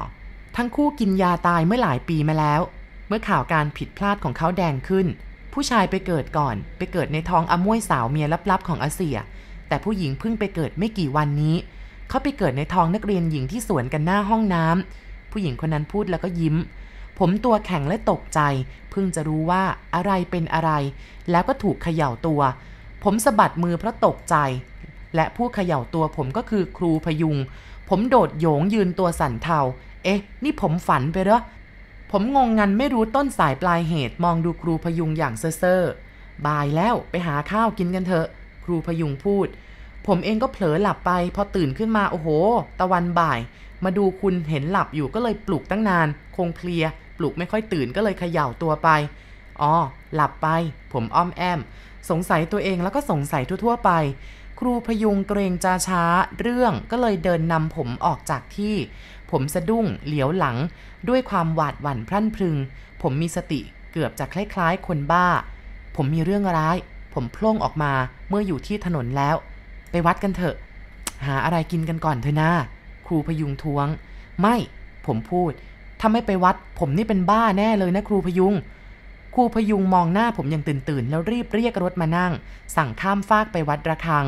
ทั้งคู่กินยาตายเมื่อหลายปีมาแล้ว เมื่อข่าวการผิดพลาดของเขาแดงขึ้น ผู้ชายไปเกิดก่อน ไปเกิดในท้องอมวยสาวเมียลับๆของอาเซีย แต่ผู้หญิงเพิ่งไปเกิดไม่กี่วันนี้ เขาไปเกิดในท้องนักเรียนหญิงที่สวนกันหน้าห้องน้ำผู้หญิงคนนั้นพูดแล้วก็ยิ้มผมตัวแข็งและตกใจ เพิ่งจะรู้ว่าอะไรเป็นอะไร แล้วก็ถูกเขย่าตัว ผมสะบัดมือเพราะตกใจ และผู้เขย่าตัวผมก็คือครูพยุง ผมโดดโยงยืนตัวสั่นเทา เอ๊ะ นี่ผมฝันไปหรอ ผมงงงันไม่รู้ต้นสายปลายเหตุมองดูครูพยุงอย่างเซ่อๆบ่ายแล้วไปหาข้าวกินกันเถอะ ครูพยุงพูด ผมเองก็เผลอหลับไป พอตื่นขึ้นมาโอ้โห ตะวันบ่าย มาดูคุณเห็นหลับอยู่ก็เลยปลุกตั้งนาน คงเพลีย ปลุกไม่ค่อยตื่นก็เลยเขย่าตัวไปอ๋อหลับไป ผมอ้อมแอม สงสัยตัวเองแล้วก็สงสัยทั่วๆไป ครูพยุงเกรงจาช้าเรื่องก็เลยเดินนำผมออกจากที่ ผมสะดุ้งเหลียวหลัง ด้วยความหวาดหวั่นพรั่นพรึง ผมมีสติเกือบจะคล้ายๆ คนบ้า ผมมีเรื่องร้าย ผมโพล่งออกมาเมื่ออยู่ที่ถนนแล้ว ไปวัดกันเถอะ หาอะไรกินกันก่อนเถอะนะครูพยุงท้วง ไม่ ผมพูดถ้าไม่ไปวัด ผมนี่เป็นบ้าแน่เลยนะครูพยุง ครูพยุงมองหน้าผมอย่างตื่นตื่นแล้วรีบเรียกรถมานั่ง สั่งข้ามฟากไปวัดระฆัง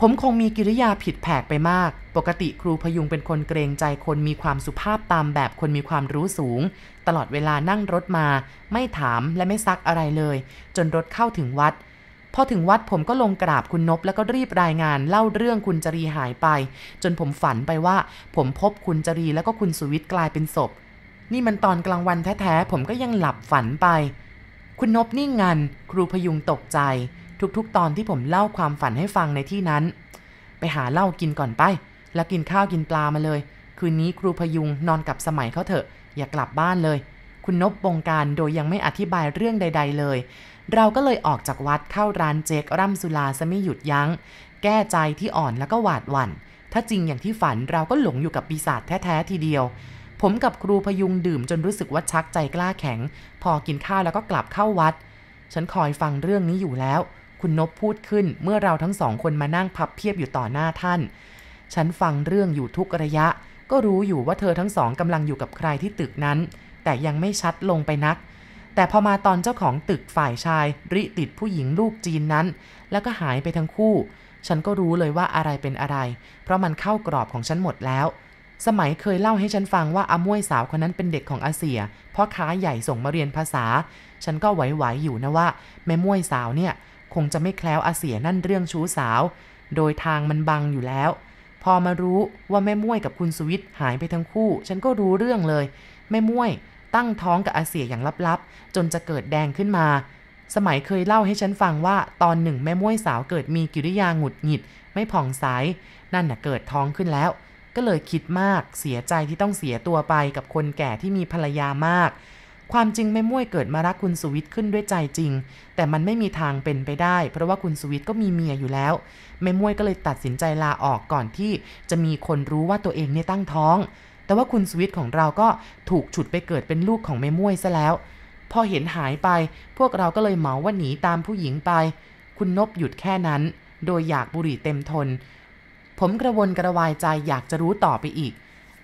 ผมคงมีกิริยาผิดแผกไปมาก ปกติครูพยุงเป็นคนเกรงใจคนมีความสุภาพตามแบบคนมีความรู้สูง ตลอดเวลานั่งรถมา ไม่ถามและไม่ซักอะไรเลย จนรถเข้าถึงวัดพอถึงวัดผมก็ลงกราบคุณนบแล้วก็รีบรายงานเล่าเรื่องคุณจรีหายไป จนผมฝันไปว่า ผมพบคุณจรีแล้วก็คุณสุวิทย์กลายเป็นศพ นี่มันตอนกลางวันแท้ๆ ผมก็ยังหลับฝันไป คุณนบนิ่งงัน ครูพยุงตกใจ ทุกๆ ตอนที่ผมเล่าความฝันให้ฟังในที่นั้น ไปหาเหล้ากินก่อนไป แล้วกินข้าวกินปลามาเลย คืนนี้ครูพยุงนอนกับสมัยเขาเถอะ อย่ากลับบ้านเลย คุณนบบงการโดยยังไม่อธิบายเรื่องใด ๆ เลย เราก็เลยออกจากวัดเข้าร้านเจคร่ำสุลาซะไม่หยุดยัง้ง แก้ใจที่อ่อนแล้วก็หวาดหวั่น ถ้าจริงอย่างที่ฝันเราก็หลงอยู่กับปีศาจแท้ๆทีเดียว ผมกับครูพยุงดื่มจนรู้สึกว่าชักใจกล้าแข็ง พอกินข้าวแล้วก็กลับเข้าวัด ฉันคอยฟังเรื่องนี้อยู่แล้ว คุณนบพูดขึ้นเมื่อเราทั้งสองคนมานั่งพับเพียบอยู่ต่อหน้าท่าน ฉันฟังเรื่องอยู่ทุกระยะ ก็รู้อยู่ว่าเธอทั้งสองกำลังอยู่กับใครที่ตึกนั้น แต่ยังไม่ชัดลงไปนัก แต่พอมาตอนเจ้าของตึกฝ่ายชาย ริติดผู้หญิงลูกจีนนั้น แล้วก็หายไปทั้งคู่ ฉันก็รู้เลยว่าอะไรเป็นอะไร เพราะมันเข้ากรอบของฉันหมดแล้ว สมัยเคยเล่าให้ฉันฟังว่าอามวยสาวคนนั้นเป็นเด็กของอาเซียพ่อค้าใหญ่ส่งมาเรียนภาษา ฉันก็ไหวๆอยู่นะว่า แม่มวยสาวเนี่ย คงจะไม่แคล้วอาเซียนั่นเรื่องชู้สาว โดยทางมันบังอยู่แล้ว พอมารู้ว่าแม่มวยกับคุณสุวิทย์หายไปทั้งคู่ ฉันก็รู้เรื่องเลย แม่มวยตั้งท้องกับอาเซียอย่างลับๆ จนจะเกิดแดงขึ้นมา สมัยเคยเล่าให้ฉันฟังว่าตอนหนึ่งแม่มวยสาวเกิดมีกิริยาหงุดหงิด ไม่ผ่องใสนั่นน่ะเกิดท้องขึ้นแล้ว ก็เลยคิดมากเสียใจที่ต้องเสียตัวไปกับคนแก่ที่มีภรรยามาก ความจริงแม่ม่วยเกิดมารักคุณสุวิทย์ขึ้นด้วยใจจริง แต่มันไม่มีทางเป็นไปได้ เพราะว่าคุณสุวิทย์ก็มีเมียอยู่แล้วแม่ม่วยก็เลยตัดสินใจลาออกก่อนที่จะมีคนรู้ว่าตัวเองเนี่ยตั้งท้อง แต่ว่าคุณสุวิทย์ของเราก็ถูกฉุดไปเกิดเป็นลูกของแม่ม่วยซะแล้ว พอเห็นหายไป พวกเราก็เลยเหมาว่าหนีตามผู้หญิงไป คุณนบหยุดแค่นั้น โดยอยากบุหรี่เต็มทน ผมกระวนกระวายใจอยากจะรู้ต่อไปอีก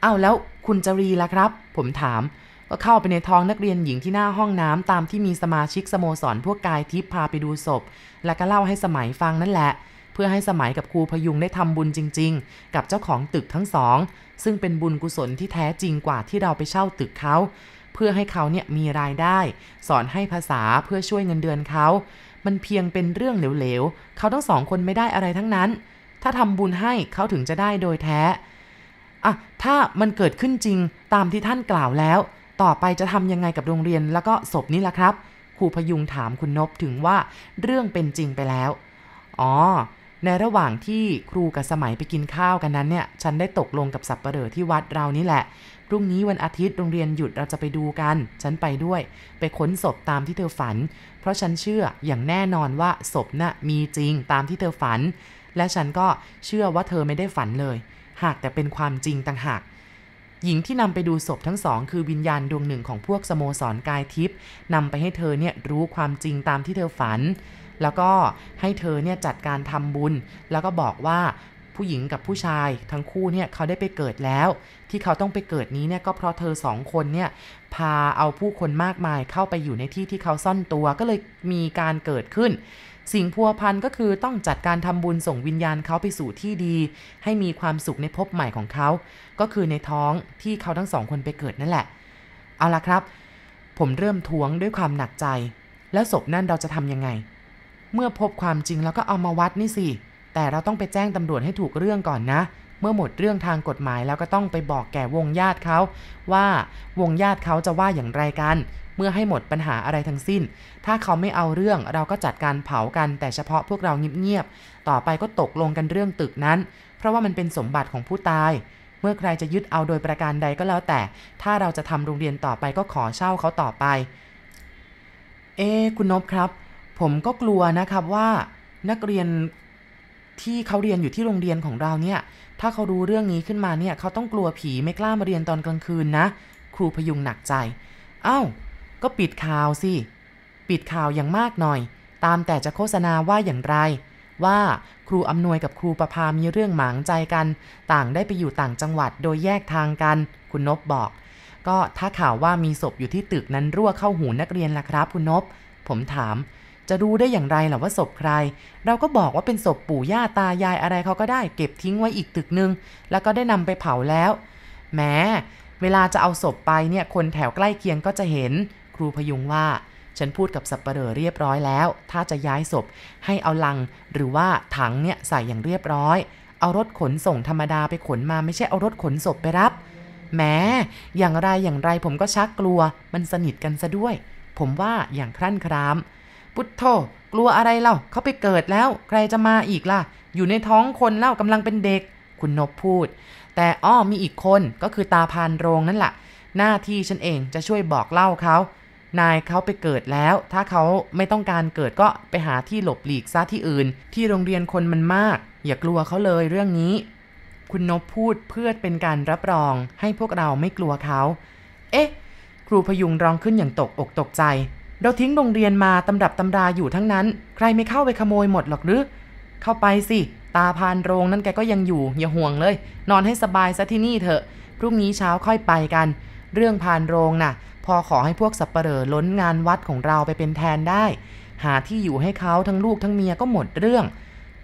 เอ้าแล้วคุณจรีล่ะครับ ผมถาม ก็เข้าไปในท้องนักเรียนหญิงที่หน้าห้องน้ำตามที่มีสมาชิกสโมสรพวกกายทิพย์พาไปดูศพ แล้วก็เล่าให้สมัยฟังนั่นแหละ เพื่อให้สมัยกับครูพยุงได้ทำบุญจริง ๆ กับเจ้าของตึกทั้งสอง ซึ่งเป็นบุญกุศลที่แท้จริงกว่าที่เราไปเช่าตึกเขาเพื่อให้เขาเนี่ยมีรายได้ สอนให้ภาษาเพื่อช่วยเงินเดือนเขามันเพียงเป็นเรื่องเหลวๆเขาทั้งสองคนไม่ได้อะไรทั้งนั้น ถ้าทำบุญให้เขาถึงจะได้โดยแท้อะถ้ามันเกิดขึ้นจริงตามที่ท่านกล่าวแล้ว ต่อไปจะทำยังไงกับโรงเรียนแล้วก็ศพนี้ล่ะครับครูพยุงถามคุณนบถึงว่าเรื่องเป็นจริงไปแล้ว อ๋อ ในระหว่างที่ครูกับสมัยไปกินข้าวกันนั้นเนี่ย ฉันได้ตกลงกับสับปเหร่อที่วัดเรานี่แหละ พรุ่งนี้วันอาทิตย์โรงเรียนหยุดเราจะไปดูกัน ฉันไปด้วย ไปค้นศพตามที่เธอฝัน เพราะฉันเชื่ออย่างแน่นอนว่าศพน่ะมีจริงตามที่เธอฝัน และฉันก็เชื่อว่าเธอไม่ได้ฝันเลย หากแต่เป็นความจริงต่างหากหญิงที่นำไปดูศพทั้งสองคือวิญญาณดวงหนึ่งของพวกสโมสรกายทิพย์นำไปให้เธอเนี่ยรู้ความจริงตามที่เธอฝัน แล้วก็ให้เธอเนี่ยจัดการทำบุญ แล้วก็บอกว่าผู้หญิงกับผู้ชายทั้งคู่เนี่ยเขาได้ไปเกิดแล้ว ที่เขาต้องไปเกิดนี้เนี่ยก็เพราะเธอสองคนเนี่ยพาเอาผู้คนมากมายเข้าไปอยู่ในที่ที่เขาซ่อนตัวก็เลยมีการเกิดขึ้น สิ่งพัวพันก็คือต้องจัดการทำบุญส่งวิญญาณเขาไปสู่ที่ดี ให้มีความสุขในภพใหม่ของเขา ก็คือในท้องที่เขาทั้งสองคนไปเกิดนั่นแหละ เอาละครับ ผมเริ่มทวงด้วยความหนักใจ แล้วศพนั่นเราจะทำยังไง เมื่อพบความจริงแล้วก็เอามาวัดนี่สิ แต่เราต้องไปแจ้งตำรวจให้ถูกเรื่องก่อนนะ เมื่อหมดเรื่องทางกฎหมายแล้วก็ต้องไปบอกแก่วงญาติเขา ว่าวงญาติเขาจะว่าอย่างไรกัน เมื่อให้หมดปัญหาอะไรทั้งสิ้น ถ้าเขาไม่เอาเรื่องเราก็จัดการเผากัน แต่เฉพาะพวกเราเงียบๆต่อไปก็ตกลงกันเรื่องตึกนั้น เพราะว่ามันเป็นสมบัติของผู้ตายเมื่อใครจะยึดเอาโดยประการใดก็แล้วแต่ ถ้าเราจะทำโรงเรียนต่อไปก็ขอเช่าเขาต่อไป เอ๊ะคุณนพครับ ผมก็กลัวนะครับว่านักเรียน ที่เขาเรียนอยู่ที่โรงเรียนของเราเนี่ย ถ้าเขารู้เรื่องนี้ขึ้นมาเนี่ย เขาต้องกลัวผีไม่กล้ามาเรียนตอนกลางคืนนะ ครูพยุงหนักใจ เอ้า ก็ปิดข่าวสิ ปิดข่าวอย่างมากหน่อย ตามแต่จะโฆษณาว่าอย่างไร ว่าครูอำนวยกับครูประพามีเรื่องหมางใจกัน ต่างได้ไปอยู่ต่างจังหวัดโดยแยกทางกัน คุณนบบอก ก็ถ้าข่าวว่ามีศพอยู่ที่ตึกนั้นรั่วเข้าหูนักเรียนล่ะครับ คุณนบ ผมถาม จะรู้ได้อย่างไรล่ะว่าศพใคร เราก็บอกว่าเป็นศพปู่ย่าตายายอะไรเขาก็ได้เก็บทิ้งไว้อีกตึกนึง แล้วก็ได้นำไปเผาแล้วแหมเวลาจะเอาศพไปเนี่ยคนแถวใกล้เคียงก็จะเห็น ครูพยุงว่า ฉันพูดกับสับปเหร่อเรียบร้อยแล้ว ถ้าจะย้ายศพให้เอาลัง หรือว่าถังเนี่ยใส่อย่างเรียบร้อย เอารถขนส่งธรรมดาไปขนมาไม่ใช่เอารถขนศพไปรับแหมอย่างไรอย่างไรผมก็ชักกลัว มันสนิทกันซะด้วย ผมว่าอย่างครั่นคราม พุทโธกลัวอะไรเล่าเขาไปเกิดแล้ว ใครจะมาอีกล่ะ อยู่ในท้องคนเล่ากำลังเป็นเด็ก คุณนบพูด แต่อ้อมีอีกคนก็คือตาพานโรงนั่นแหละหน้าที่ฉันเองจะช่วยบอกเล่าเขานายเขาไปเกิดแล้ว ถ้าเขาไม่ต้องการเกิดก็ไปหาที่หลบหลีกซะที่อื่น ที่โรงเรียนคนมันมาก อย่ากลัวเขาเลยเรื่องนี้ คุณนบพูดเพื่อเป็นการรับรองให้พวกเราไม่กลัวเขา เอ๊ะ ครูพยุงร้องขึ้นอย่างตกอกตกใจ เราทิ้งโรงเรียนมาตำรับตำราอยู่ทั้งนั้น ใครไม่เข้าไปขโมยหมดหรอกหรือ เข้าไปสิ ตาพานโรงนั่นแกก็ยังอยู่ อย่าห่วงเลย นอนให้สบายซะที่นี่เถอะ พรุ่งนี้เช้าค่อยไปกัน เรื่องพานโรงน่ะ พอขอให้พวกสับปเหร่อล้นงานวัดของเราไปเป็นแทนได้ หาที่อยู่ให้เขาทั้งลูกทั้งเมียก็หมดเรื่อง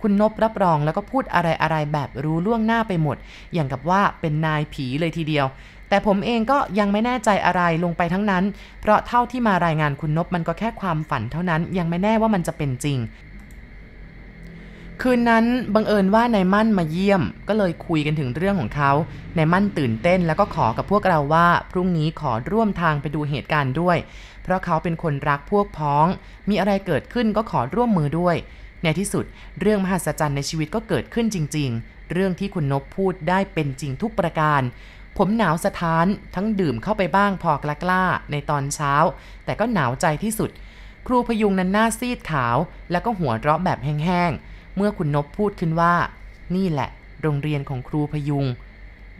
คุณนบรับรองแล้วก็พูดอะไรอะไรแบบรู้ล่วงหน้าไปหมด อย่างกับว่าเป็นนายผีเลยทีเดียว แต่ผมเองก็ยังไม่แน่ใจอะไรลงไปทั้งนั้น เพราะเท่าที่มารายงานคุณนบมันก็แค่ความฝันเท่านั้น ยังไม่แน่ว่ามันจะเป็นจริง คืนนั้นบังเอิญว่านายมั่นมาเยี่ยม ก็เลยคุยกันถึงเรื่องของเขานายมั่นตื่นเต้นแล้วก็ขอกับพวกเราว่าพรุ่งนี้ขอร่วมทางไปดูเหตุการณ์ด้วย เพราะเขาเป็นคนรักพวกพ้อง มีอะไรเกิดขึ้นก็ขอร่วมมือด้วย ในที่สุดเรื่องมหัศจรรย์ในชีวิตก็เกิดขึ้นจริง ๆ เรื่องที่คุณนบพูดได้เป็นจริงทุกประการ ผมหนาวสะท้าน ทั้งดื่มเข้าไปบ้างพอกล้ากล้าในตอนเช้า แต่ก็หนาวใจที่สุด ครูพยุงนั้นหน้าซีดขาว แล้วก็หัวเราะแบบแห้งๆ เมื่อคุณนบพูดขึ้นว่า นี่แหละ โรงเรียนของครูพยุง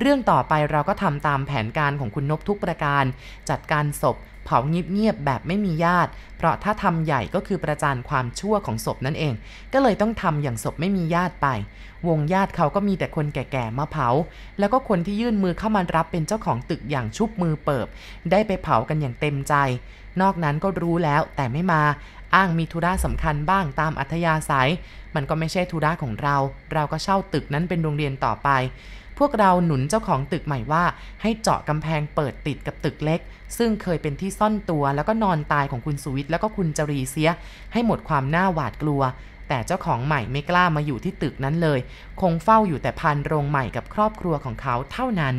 เรื่องต่อไปเราก็ทำตามแผนการของคุณนบทุกประการ จัดการศพ เผาเงียบๆแบบไม่มีญาติ เพราะถ้าทำใหญ่ก็คือประจานความชั่วของศพนั่นเอง ก็เลยต้องทำอย่างศพไม่มีญาติไป วงญาติเขาก็มีแต่คนแก่ๆมาเผา แล้วก็คนที่ยื่นมือเข้ามารับเป็นเจ้าของตึกอย่างชุบมือเปิบ ได้ไปเผากันอย่างเต็มใจ นอกนั้นก็รู้แล้วแต่ไม่มา อ้างมีธุระสำคัญบ้างตามอัธยาศัย มันก็ไม่ใช่ธุระของเรา เราก็เช่าตึกนั้นเป็นโรงเรียนต่อไปพวกเราหนุนเจ้าของตึกใหม่ว่า ให้เจาะกำแพงเปิดติดกับตึกเล็ก ซึ่งเคยเป็นที่ซ่อนตัวแล้วก็นอนตายของคุณสุวิทย์แล้วก็คุณจรีเสีย ให้หมดความน่าหวาดกลัว แต่เจ้าของใหม่ไม่กล้ามาอยู่ที่ตึกนั้นเลย คงเฝ้าอยู่แต่พันโรงใหม่กับครอบครัวของเขาเท่านั้น